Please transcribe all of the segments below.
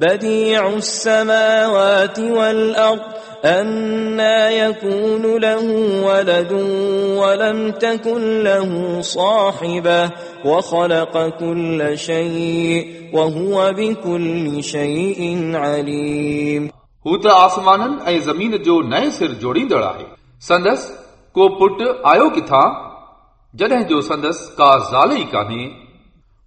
بديع السماوات والأرض أنا يكون له ولد ولم تكن له صاحبة وخلق كل شيء وهو بكل شيء عليم हू त आसमाननि ऐं ज़मीन जो नए सिर जोड़ींदड़ आहे संदसि को पुटु आयो किथां जॾहिं जो संदसि का ज़ाल ई कान्हे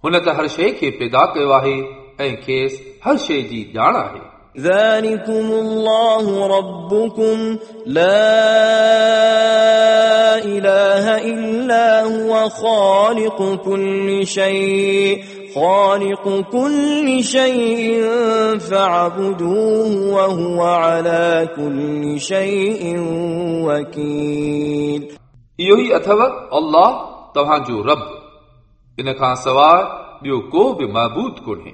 हुन त हर शइ खे पैदा कयो आहे ऐं खेसि हर शइ जी ॼाण आहे ذلكم الله ربكم لا إله إلا هو خالق كل شيء خالق كل شيء فاعبدوه وهو على كل شيء وكيل इहो ई अथव अल्लाह तव्हांजो रब इन खां सवाइ ॿियो को बि महबूद कोन्हे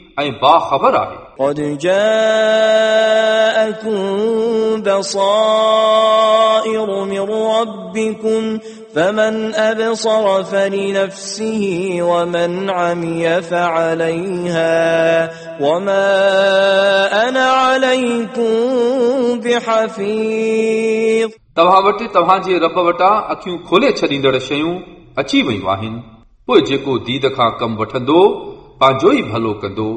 ऐं बाख़बर आहे قد جاءكم بصائر من ربكم فمن أبصر فلنفسه ومن عمي فعليها وما أنا عليكم بحفيظ तव्हां वटि तव्हांजे रब वटां अखियूं खोले छॾींदड़ शयूं अची वयूं आहिनि पोइ जेको दीद खां कमु वठंदो पंहिंजो ई भलो कंदो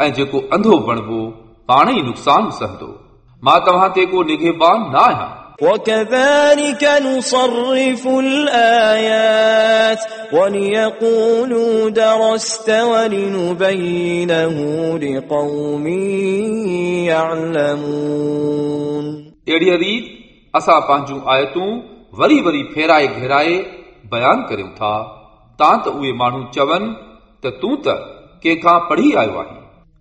ऐं जेको अंधो बणिबो पाण ई नुक़सानु सहंदो मां तव्हां ते को निगहबान न आहियां وكذلك نصرف الآيات وليقولوا درست ولنبينه لقوم يعلمون अहिड़ीअ रीत असां पंहिंजूं आयतूं वरी वरी फेराए घेराए बयानु करियूं था तां त उहे माण्हू चवनि त तूं त कंहिंखां पढ़ी आयो आहीं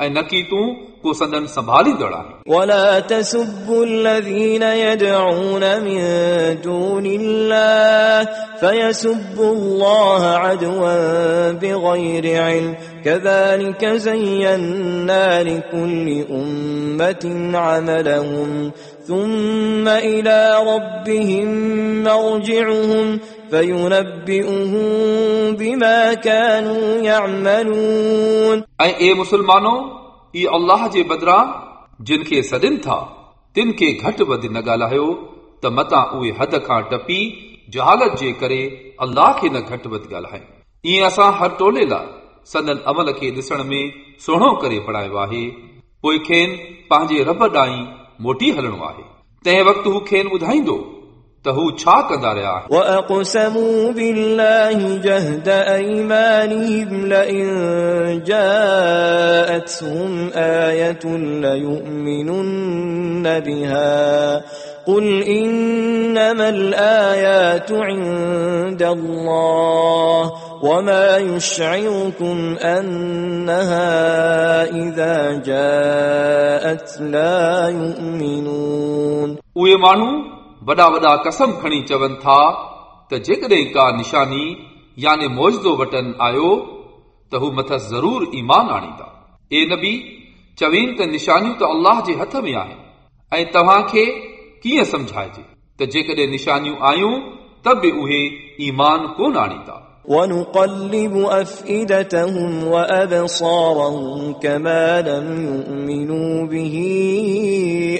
ऐं न की तूं को संदन संभालींदड़ आहे ولا تسبوا الذين يدعون من دون الله فيسبوا الله عدوا بغير علم كذلك زينا لكل أمة عملهم ثم إلى ربهم مرجعهم فينبئهم بما كانوا يعملون ऐं ए मुस्लमानो ई अल्लाह जे बदिरां जिन खे सॾनि था तिन खे घटि वधि न ॻाल्हायो त मतां उहे हद खां टपी जहालत जे करे अल्लाह खे न घटि वधि ॻाल्हाइनि ईअं असां हर टोले लाइ सदन अमल खे ॾिसण में सुहिणो करे बणायो आहे पोइ खेनि पंहिंजे रब ॾांहुं मोटी हलणो आहे तंहिं वक़्तु हू खेनि ॿुधाईंदो त हू छा कंदा रहिया आहिनि وأقسموا بالله جهد أيمانهم لئن جاءتهم آية ليؤمنن بها قل إنما الآيات عند الله وما يشعركم أنها إذا جاءت لا يؤمنون उहे माण्हू वॾा वॾा कसम खणी चवनि था त जेकॾहिं का निशानी याने मौजदो वटनि आयो त हू मथस ज़रूर ईमान आणींदा ए नबी चवीन त निशानियूं त अल्लाह जे हथ में आहिनि ऐं तव्हां खे कीअं सम्झाइजे त त जेकॾहिं निशानियूं आयूं त बि उहे ईमान कोन आणींदा ونقلب أفئدتهم وأبصارهم كما لم يؤمنوا به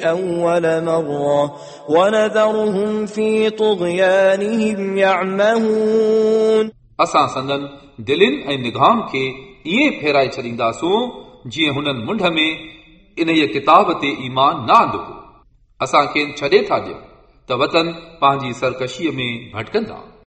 أول مرة ونذرهم في طغيانهم يعمهون असां संदन दिलनि ऐं निगाहनि खे ईअं फेराए छॾींदासूं जीअं हुननि मुंड में इन किताब ते ईमान न आंदो हो असां खेनि छॾे था ॾियूं त वतन पंहिंजी सरकशीअ में भटकंदा